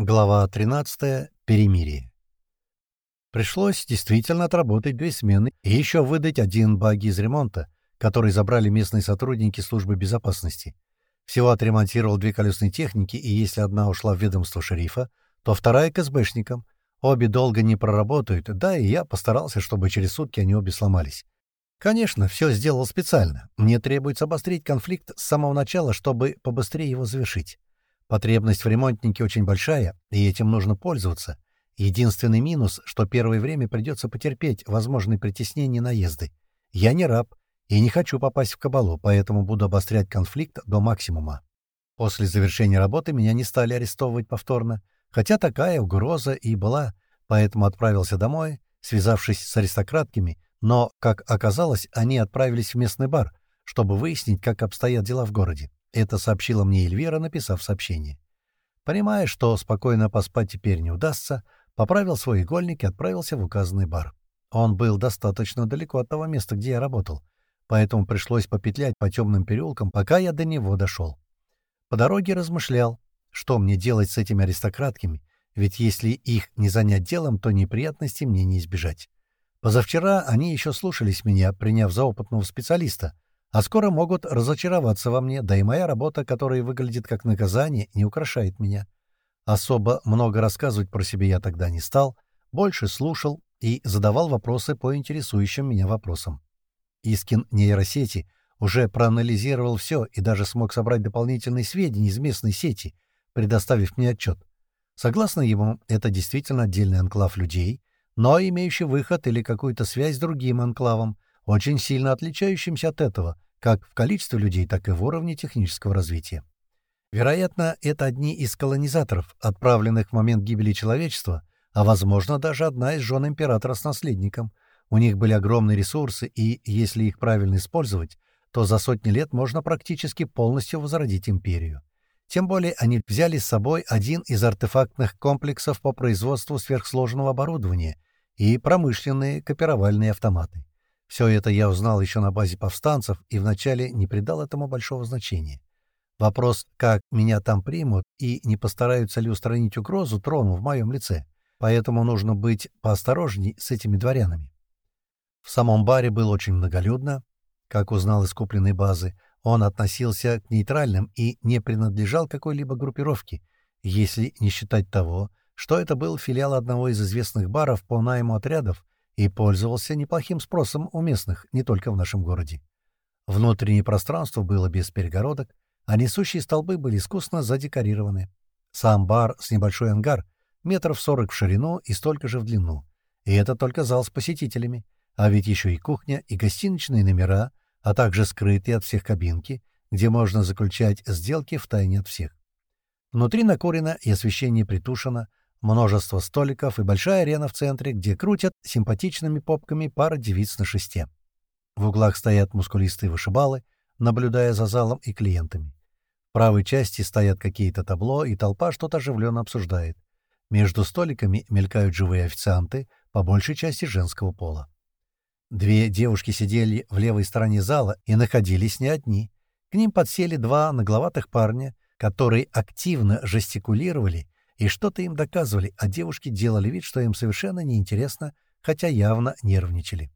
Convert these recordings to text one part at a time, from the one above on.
Глава 13. Перемирие. Пришлось действительно отработать две смены и еще выдать один баги из ремонта, который забрали местные сотрудники службы безопасности. Всего отремонтировал две колесные техники, и если одна ушла в ведомство шерифа, то вторая к СБшникам. Обе долго не проработают, да и я постарался, чтобы через сутки они обе сломались. Конечно, все сделал специально. Мне требуется обострить конфликт с самого начала, чтобы побыстрее его завершить. Потребность в ремонтнике очень большая, и этим нужно пользоваться. Единственный минус, что первое время придется потерпеть возможные притеснения наезды. Я не раб и не хочу попасть в кабалу, поэтому буду обострять конфликт до максимума. После завершения работы меня не стали арестовывать повторно, хотя такая угроза и была, поэтому отправился домой, связавшись с аристократками, но, как оказалось, они отправились в местный бар, чтобы выяснить, как обстоят дела в городе. Это сообщила мне Эльвира, написав сообщение. Понимая, что спокойно поспать теперь не удастся, поправил свой игольник и отправился в указанный бар. Он был достаточно далеко от того места, где я работал, поэтому пришлось попетлять по темным переулкам, пока я до него дошел. По дороге размышлял, что мне делать с этими аристократками, ведь если их не занять делом, то неприятностей мне не избежать. Позавчера они еще слушались меня, приняв за опытного специалиста — а скоро могут разочароваться во мне, да и моя работа, которая выглядит как наказание, не украшает меня. Особо много рассказывать про себя я тогда не стал, больше слушал и задавал вопросы по интересующим меня вопросам. Искин нейросети уже проанализировал все и даже смог собрать дополнительные сведения из местной сети, предоставив мне отчет. Согласно ему, это действительно отдельный анклав людей, но имеющий выход или какую-то связь с другим анклавом, очень сильно отличающимся от этого, как в количестве людей, так и в уровне технического развития. Вероятно, это одни из колонизаторов, отправленных в момент гибели человечества, а, возможно, даже одна из жен императора с наследником. У них были огромные ресурсы, и, если их правильно использовать, то за сотни лет можно практически полностью возродить империю. Тем более они взяли с собой один из артефактных комплексов по производству сверхсложного оборудования и промышленные копировальные автоматы. Все это я узнал еще на базе повстанцев и вначале не придал этому большого значения. Вопрос, как меня там примут и не постараются ли устранить угрозу трону в моем лице, поэтому нужно быть поосторожней с этими дворянами. В самом баре было очень многолюдно. Как узнал из купленной базы, он относился к нейтральным и не принадлежал какой-либо группировке, если не считать того, что это был филиал одного из известных баров по найму отрядов, и пользовался неплохим спросом у местных, не только в нашем городе. Внутреннее пространство было без перегородок, а несущие столбы были искусно задекорированы. Сам бар с небольшой ангар, метров сорок в ширину и столько же в длину. И это только зал с посетителями, а ведь еще и кухня, и гостиничные номера, а также скрытые от всех кабинки, где можно заключать сделки в тайне от всех. Внутри накурено и освещение притушено, множество столиков и большая арена в центре, где крутят симпатичными попками пара девиц на шесте. В углах стоят мускулистые вышибалы, наблюдая за залом и клиентами. В правой части стоят какие-то табло, и толпа что-то оживленно обсуждает. Между столиками мелькают живые официанты, по большей части женского пола. Две девушки сидели в левой стороне зала и находились не одни. К ним подсели два нагловатых парня, которые активно жестикулировали и что-то им доказывали, а девушки делали вид, что им совершенно неинтересно, хотя явно нервничали.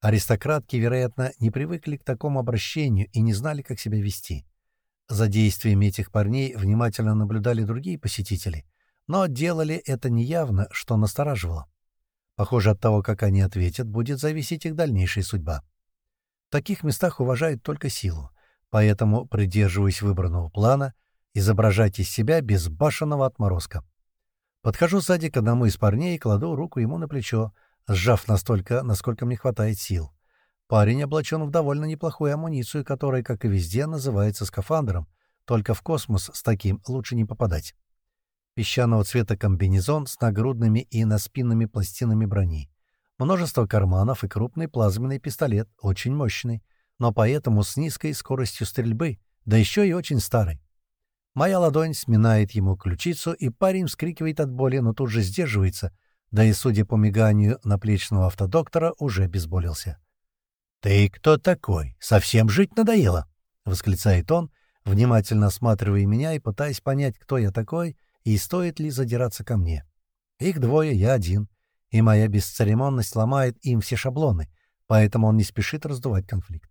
Аристократки, вероятно, не привыкли к такому обращению и не знали, как себя вести. За действиями этих парней внимательно наблюдали другие посетители, но делали это неявно, что настораживало. Похоже, от того, как они ответят, будет зависеть их дальнейшая судьба. В таких местах уважают только силу, поэтому, придерживаясь выбранного плана, изображать из себя безбашенного отморозка. Подхожу сзади к одному из парней и кладу руку ему на плечо, сжав настолько, насколько мне хватает сил. Парень облачен в довольно неплохую амуницию, которая, как и везде, называется скафандром, только в космос с таким лучше не попадать. Песчаного цвета комбинезон с нагрудными и наспинными пластинами брони. Множество карманов и крупный плазменный пистолет, очень мощный, но поэтому с низкой скоростью стрельбы, да еще и очень старый. Моя ладонь сминает ему ключицу, и парень вскрикивает от боли, но тут же сдерживается, да и, судя по миганию наплечного автодоктора, уже обезболился. «Ты кто такой? Совсем жить надоело?» — восклицает он, внимательно осматривая меня и пытаясь понять, кто я такой и стоит ли задираться ко мне. Их двое, я один, и моя бесцеремонность ломает им все шаблоны, поэтому он не спешит раздувать конфликт.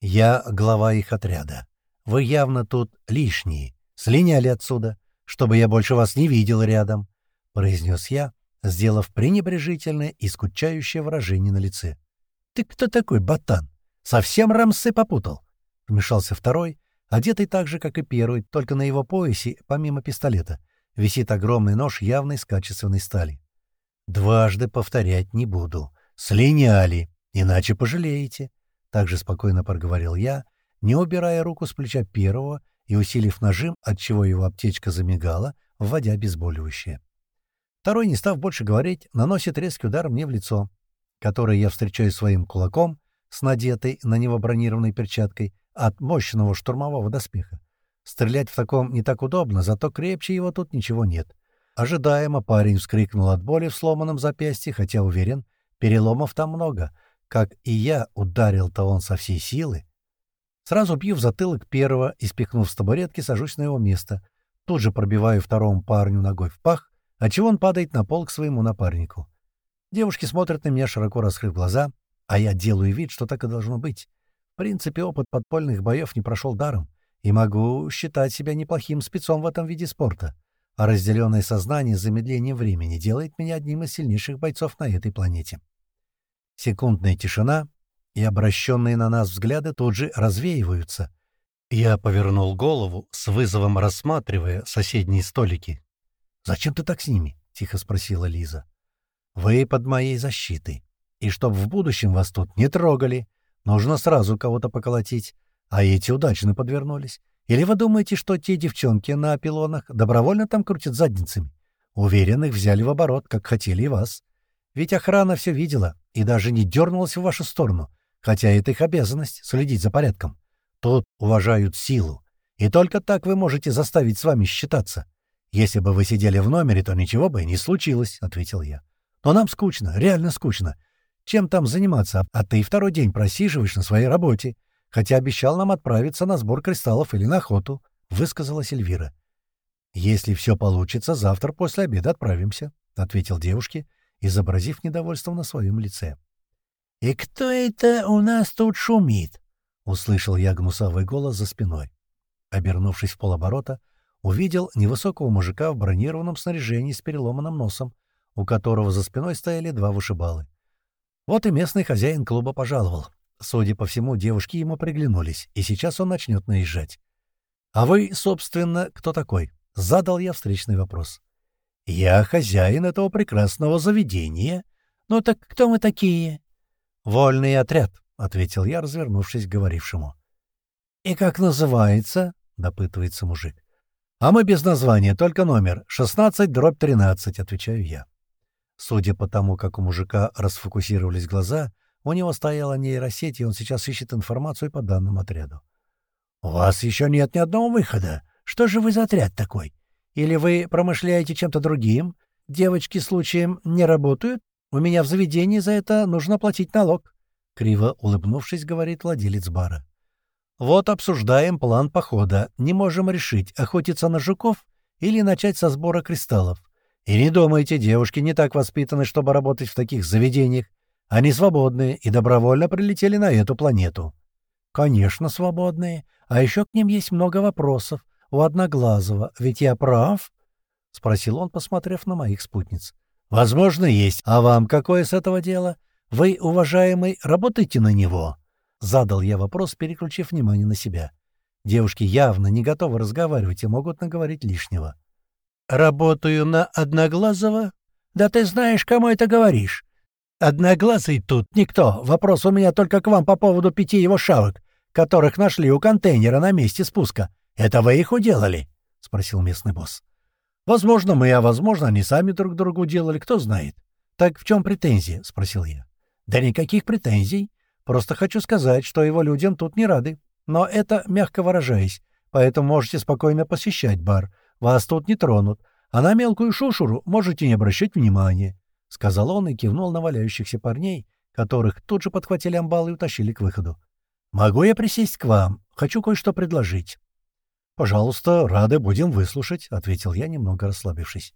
Я глава их отряда. Вы явно тут лишние. Слиняли отсюда, чтобы я больше вас не видел рядом, — произнес я, сделав пренебрежительное и скучающее выражение на лице. — Ты кто такой, ботан? Совсем рамсы попутал? — вмешался второй, одетый так же, как и первый, только на его поясе, помимо пистолета, висит огромный нож явной с качественной стали. «Дважды повторять не буду. Слиняли, иначе пожалеете», — также спокойно проговорил я, не убирая руку с плеча первого и усилив нажим, отчего его аптечка замигала, вводя обезболивающее. Второй, не став больше говорить, наносит резкий удар мне в лицо, который я встречаю своим кулаком с надетой на него бронированной перчаткой от мощного штурмового доспеха. Стрелять в таком не так удобно, зато крепче его тут ничего нет. Ожидаемо парень вскрикнул от боли в сломанном запястье, хотя уверен, переломов там много. Как и я, ударил-то он со всей силы. Сразу бью в затылок первого и, спихнув с табуретки, сажусь на его место. Тут же пробиваю второму парню ногой в пах, отчего он падает на пол к своему напарнику. Девушки смотрят на меня, широко раскрыв глаза, а я делаю вид, что так и должно быть. В принципе, опыт подпольных боев не прошел даром, и могу считать себя неплохим спецом в этом виде спорта. А разделенное сознание с замедлением времени делает меня одним из сильнейших бойцов на этой планете. Секундная тишина, и обращенные на нас взгляды тут же развеиваются. Я повернул голову, с вызовом рассматривая соседние столики. «Зачем ты так с ними?» — тихо спросила Лиза. «Вы под моей защитой. И чтоб в будущем вас тут не трогали, нужно сразу кого-то поколотить. А эти удачно подвернулись. Или вы думаете, что те девчонки на пилонах добровольно там крутят задницами? Уверен, их взяли в оборот, как хотели и вас. Ведь охрана все видела и даже не дернулась в вашу сторону, хотя это их обязанность — следить за порядком. Тут уважают силу. И только так вы можете заставить с вами считаться. «Если бы вы сидели в номере, то ничего бы не случилось», — ответил я. «Но нам скучно, реально скучно. Чем там заниматься? А ты второй день просиживаешь на своей работе, хотя обещал нам отправиться на сбор кристаллов или на охоту», — высказалась Эльвира. «Если все получится, завтра после обеда отправимся», — ответил девушке, изобразив недовольство на своем лице. «И кто это у нас тут шумит?» — услышал я гнусавый голос за спиной. Обернувшись в полоборота, — увидел невысокого мужика в бронированном снаряжении с переломанным носом, у которого за спиной стояли два вышибалы. Вот и местный хозяин клуба пожаловал. Судя по всему, девушки ему приглянулись, и сейчас он начнет наезжать. «А вы, собственно, кто такой?» — задал я встречный вопрос. «Я хозяин этого прекрасного заведения. Ну так кто мы такие?» «Вольный отряд», — ответил я, развернувшись к говорившему. «И как называется?» — допытывается мужик. «А мы без названия, только номер. 16 дробь 13», — отвечаю я. Судя по тому, как у мужика расфокусировались глаза, у него стояла нейросеть, и он сейчас ищет информацию по данному отряду. «У вас еще нет ни одного выхода. Что же вы за отряд такой? Или вы промышляете чем-то другим? Девочки случаем не работают? У меня в заведении за это нужно платить налог», — криво улыбнувшись, говорит владелец бара. Вот обсуждаем план похода. Не можем решить, охотиться на жуков или начать со сбора кристаллов. И не думайте, девушки не так воспитаны, чтобы работать в таких заведениях. Они свободные и добровольно прилетели на эту планету. Конечно, свободные. А еще к ним есть много вопросов. У Одноглазого. Ведь я прав? — спросил он, посмотрев на моих спутниц. — Возможно, есть. А вам какое с этого дело? Вы, уважаемый, работаете на него? — Задал я вопрос, переключив внимание на себя. Девушки явно не готовы разговаривать и могут наговорить лишнего. «Работаю на Одноглазого? Да ты знаешь, кому это говоришь. Одноглазый тут никто. Вопрос у меня только к вам по поводу пяти его шавок, которых нашли у контейнера на месте спуска. Это вы их уделали?» — спросил местный босс. «Возможно, мы, а возможно, они сами друг другу делали, кто знает. Так в чем претензии?» — спросил я. «Да никаких претензий. Просто хочу сказать, что его людям тут не рады. Но это мягко выражаясь, поэтому можете спокойно посещать бар. Вас тут не тронут. А на мелкую шушуру можете не обращать внимания», — сказал он и кивнул на валяющихся парней, которых тут же подхватили амбалы и утащили к выходу. «Могу я присесть к вам? Хочу кое-что предложить». «Пожалуйста, рады будем выслушать», — ответил я, немного расслабившись.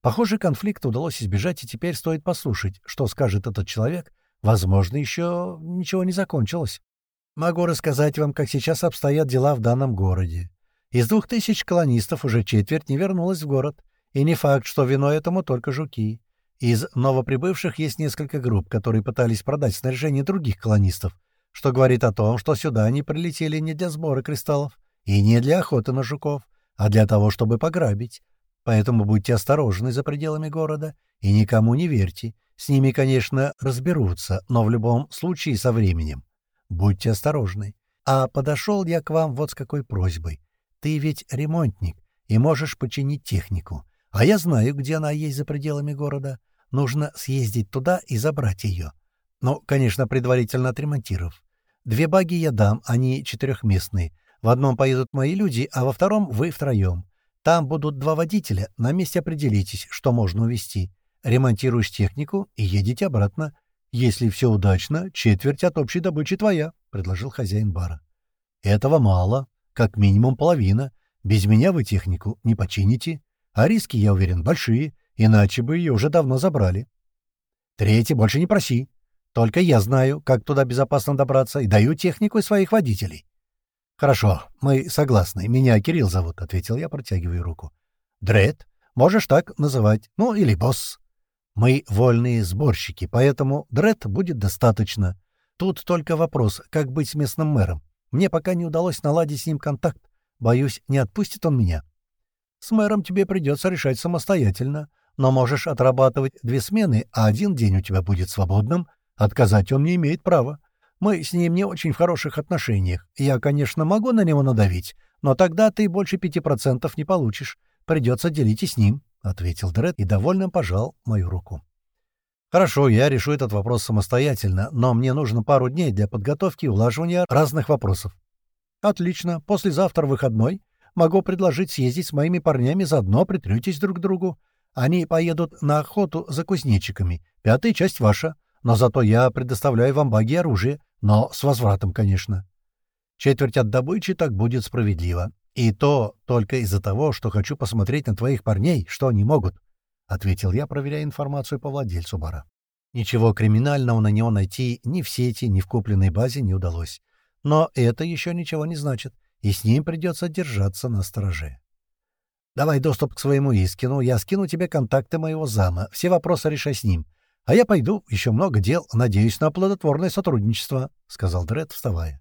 Похоже, конфликта удалось избежать, и теперь стоит послушать, что скажет этот человек. Возможно, еще ничего не закончилось. Могу рассказать вам, как сейчас обстоят дела в данном городе. Из двух тысяч колонистов уже четверть не вернулась в город. И не факт, что виной этому только жуки. Из новоприбывших есть несколько групп, которые пытались продать снаряжение других колонистов, что говорит о том, что сюда они прилетели не для сбора кристаллов и не для охоты на жуков, а для того, чтобы пограбить. Поэтому будьте осторожны за пределами города и никому не верьте. С ними, конечно, разберутся, но в любом случае со временем. Будьте осторожны. А подошел я к вам вот с какой просьбой. Ты ведь ремонтник и можешь починить технику. А я знаю, где она есть за пределами города. Нужно съездить туда и забрать ее. Ну, конечно, предварительно отремонтировав. Две баги я дам, они четырехместные. В одном поедут мои люди, а во втором вы втроем. Там будут два водителя, на месте определитесь, что можно увезти. Ремонтируешь технику и едете обратно. Если все удачно, четверть от общей добычи твоя, — предложил хозяин бара. Этого мало, как минимум половина. Без меня вы технику не почините. А риски, я уверен, большие, иначе бы ее уже давно забрали. Третий больше не проси. Только я знаю, как туда безопасно добраться, и даю технику своих водителей. «Хорошо, мы согласны. Меня Кирилл зовут», — ответил я, протягивая руку. «Дред, можешь так называть. Ну, или босс. Мы вольные сборщики, поэтому Дред будет достаточно. Тут только вопрос, как быть с местным мэром. Мне пока не удалось наладить с ним контакт. Боюсь, не отпустит он меня. С мэром тебе придется решать самостоятельно, но можешь отрабатывать две смены, а один день у тебя будет свободным. Отказать он не имеет права. Мы с ним не очень в хороших отношениях. Я, конечно, могу на него надавить, но тогда ты больше пяти процентов не получишь. Придется делить и с ним», — ответил Дред и довольно пожал мою руку. «Хорошо, я решу этот вопрос самостоятельно, но мне нужно пару дней для подготовки и улаживания разных вопросов». «Отлично. Послезавтра выходной. Могу предложить съездить с моими парнями, заодно притрютесь друг к другу. Они поедут на охоту за кузнечиками. Пятая часть ваша. Но зато я предоставляю вам баги оружие. Но с возвратом, конечно. Четверть от добычи так будет справедливо. И то только из-за того, что хочу посмотреть на твоих парней, что они могут, — ответил я, проверяя информацию по владельцу бара. Ничего криминального на него найти ни в сети, ни в купленной базе не удалось. Но это еще ничего не значит, и с ним придется держаться на стороже. Давай доступ к своему Искину, я скину тебе контакты моего зама, все вопросы решай с ним. «А я пойду, еще много дел, надеюсь на плодотворное сотрудничество», — сказал Дред, вставая.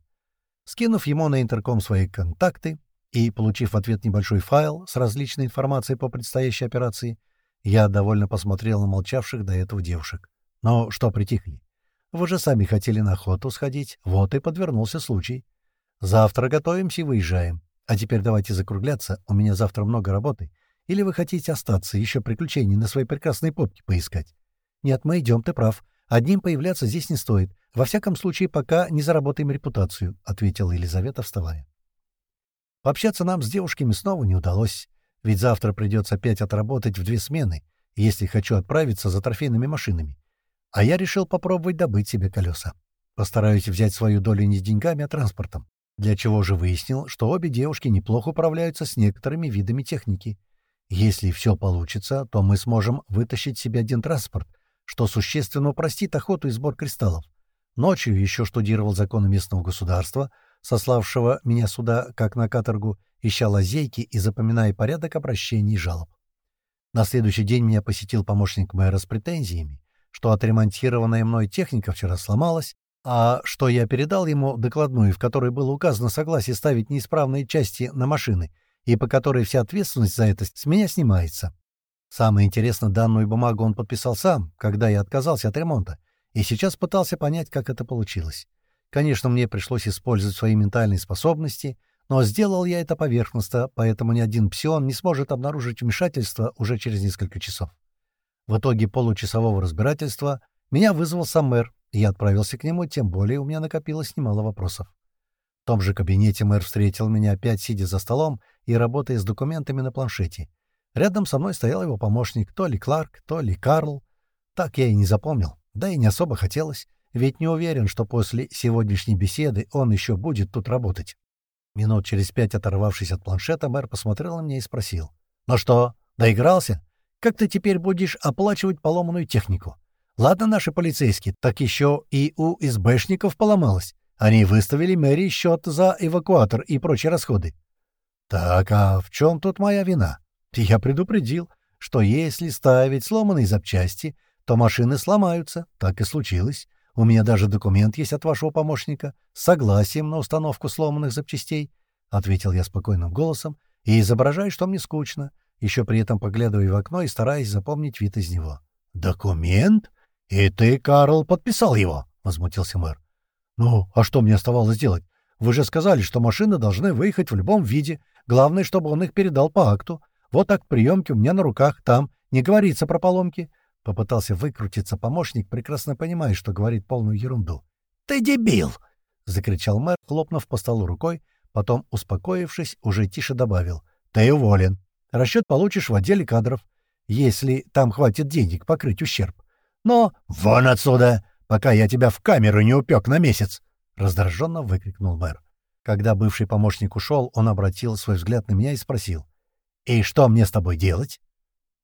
Скинув ему на интерком свои контакты и получив в ответ небольшой файл с различной информацией по предстоящей операции, я довольно посмотрел на молчавших до этого девушек. Но что притихли? Вы же сами хотели на охоту сходить, вот и подвернулся случай. Завтра готовимся и выезжаем. А теперь давайте закругляться, у меня завтра много работы. Или вы хотите остаться, еще приключений на своей прекрасной попке поискать? «Нет, мы идем, ты прав. Одним появляться здесь не стоит. Во всяком случае, пока не заработаем репутацию», — ответила Елизавета, вставая. Пообщаться нам с девушками снова не удалось, ведь завтра придется опять отработать в две смены, если хочу отправиться за трофейными машинами. А я решил попробовать добыть себе колеса. Постараюсь взять свою долю не деньгами, а транспортом. Для чего же выяснил, что обе девушки неплохо управляются с некоторыми видами техники. Если все получится, то мы сможем вытащить себе один транспорт, что существенно упростит охоту и сбор кристаллов. Ночью еще штудировал законы местного государства, сославшего меня сюда, как на каторгу, ища лазейки и запоминая порядок обращений и жалоб. На следующий день меня посетил помощник мэра с претензиями, что отремонтированная мной техника вчера сломалась, а что я передал ему докладную, в которой было указано согласие ставить неисправные части на машины, и по которой вся ответственность за это с меня снимается. Самое интересное, данную бумагу он подписал сам, когда я отказался от ремонта, и сейчас пытался понять, как это получилось. Конечно, мне пришлось использовать свои ментальные способности, но сделал я это поверхностно, поэтому ни один псион не сможет обнаружить вмешательство уже через несколько часов. В итоге получасового разбирательства меня вызвал сам мэр, и я отправился к нему, тем более у меня накопилось немало вопросов. В том же кабинете мэр встретил меня опять, сидя за столом и работая с документами на планшете — Рядом со мной стоял его помощник, то ли Кларк, то ли Карл. Так я и не запомнил, да и не особо хотелось, ведь не уверен, что после сегодняшней беседы он еще будет тут работать. Минут через пять оторвавшись от планшета, мэр посмотрел на меня и спросил. «Ну что, доигрался? Как ты теперь будешь оплачивать поломанную технику? Ладно наши полицейские, так еще и у СБшников поломалось. Они выставили мэрии счет за эвакуатор и прочие расходы. Так, а в чем тут моя вина? Я предупредил, что если ставить сломанные запчасти, то машины сломаются. Так и случилось. У меня даже документ есть от вашего помощника с согласием на установку сломанных запчастей, — ответил я спокойным голосом и изображая, что мне скучно, еще при этом поглядывая в окно и стараясь запомнить вид из него. «Документ? И ты, Карл, подписал его?» — возмутился мэр. «Ну, а что мне оставалось делать? Вы же сказали, что машины должны выехать в любом виде. Главное, чтобы он их передал по акту. Вот так приемки у меня на руках, там. Не говорится про поломки. Попытался выкрутиться помощник, прекрасно понимая, что говорит полную ерунду. «Ты дебил!» — закричал мэр, хлопнув по столу рукой, потом, успокоившись, уже тише добавил. «Ты уволен. Расчет получишь в отделе кадров, если там хватит денег покрыть ущерб. Но вон отсюда, пока я тебя в камеру не упек на месяц!» — раздраженно выкрикнул мэр. Когда бывший помощник ушел, он обратил свой взгляд на меня и спросил. «И что мне с тобой делать?»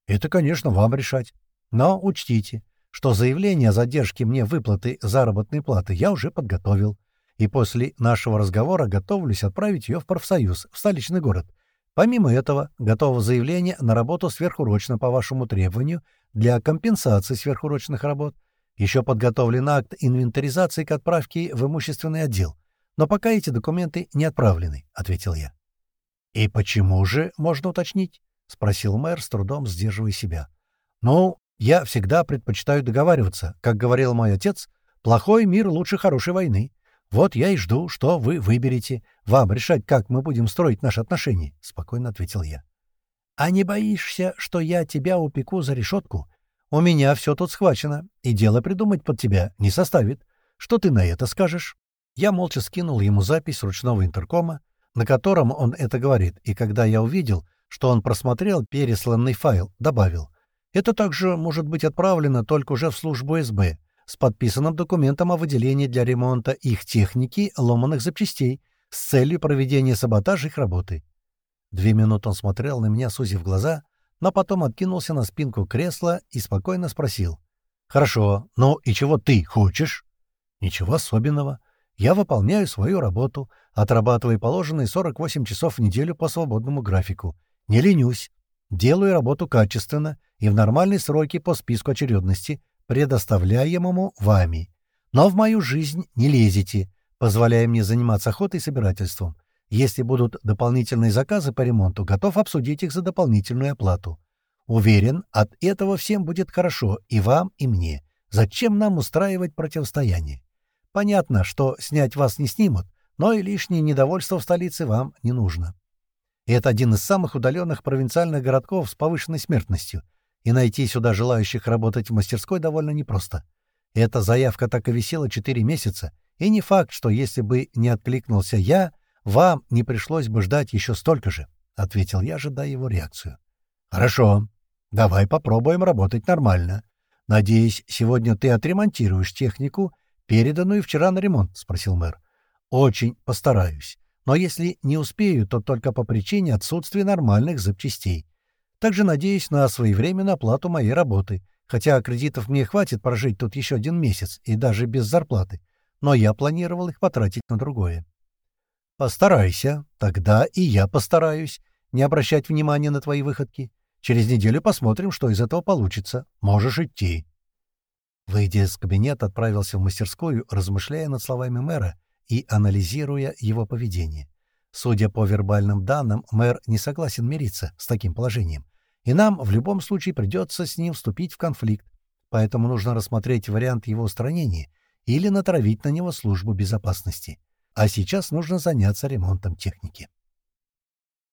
«Это, конечно, вам решать. Но учтите, что заявление о задержке мне выплаты заработной платы я уже подготовил, и после нашего разговора готовлюсь отправить ее в профсоюз, в столичный город. Помимо этого, готово заявление на работу сверхурочно по вашему требованию для компенсации сверхурочных работ. Еще подготовлен акт инвентаризации к отправке в имущественный отдел. Но пока эти документы не отправлены, — ответил я. — И почему же, можно уточнить? — спросил мэр, с трудом сдерживая себя. — Ну, я всегда предпочитаю договариваться. Как говорил мой отец, плохой мир лучше хорошей войны. Вот я и жду, что вы выберете. Вам решать, как мы будем строить наши отношения, — спокойно ответил я. — А не боишься, что я тебя упеку за решетку? У меня все тут схвачено, и дело придумать под тебя не составит. Что ты на это скажешь? Я молча скинул ему запись ручного интеркома, на котором он это говорит, и когда я увидел, что он просмотрел пересланный файл, добавил — это также может быть отправлено только уже в службу СБ с подписанным документом о выделении для ремонта их техники ломаных запчастей с целью проведения саботажа их работы. Две минуты он смотрел на меня, сузив глаза, но потом откинулся на спинку кресла и спокойно спросил. «Хорошо, ну и чего ты хочешь?» «Ничего особенного. Я выполняю свою работу, отрабатывая положенные 48 часов в неделю по свободному графику. Не ленюсь. Делаю работу качественно и в нормальные сроки по списку очередности, предоставляемому вами. Но в мою жизнь не лезете, позволяя мне заниматься охотой и собирательством. Если будут дополнительные заказы по ремонту, готов обсудить их за дополнительную оплату. Уверен, от этого всем будет хорошо, и вам, и мне. Зачем нам устраивать противостояние? Понятно, что снять вас не снимут, но и лишнее недовольство в столице вам не нужно. И это один из самых удаленных провинциальных городков с повышенной смертностью, и найти сюда желающих работать в мастерской довольно непросто. Эта заявка так и висела четыре месяца, и не факт, что если бы не откликнулся я, вам не пришлось бы ждать еще столько же, — ответил я, ожидая его реакцию. — Хорошо, давай попробуем работать нормально. Надеюсь, сегодня ты отремонтируешь технику, переданную вчера на ремонт, — спросил мэр. — Очень постараюсь. Но если не успею, то только по причине отсутствия нормальных запчастей. Также надеюсь на своевременную оплату моей работы, хотя кредитов мне хватит прожить тут еще один месяц и даже без зарплаты, но я планировал их потратить на другое. Постарайся, тогда и я постараюсь не обращать внимания на твои выходки. Через неделю посмотрим, что из этого получится. Можешь идти. Выйдя из кабинета, отправился в мастерскую, размышляя над словами мэра и анализируя его поведение. Судя по вербальным данным, мэр не согласен мириться с таким положением и нам в любом случае придется с ним вступить в конфликт, поэтому нужно рассмотреть вариант его устранения или натравить на него службу безопасности. А сейчас нужно заняться ремонтом техники.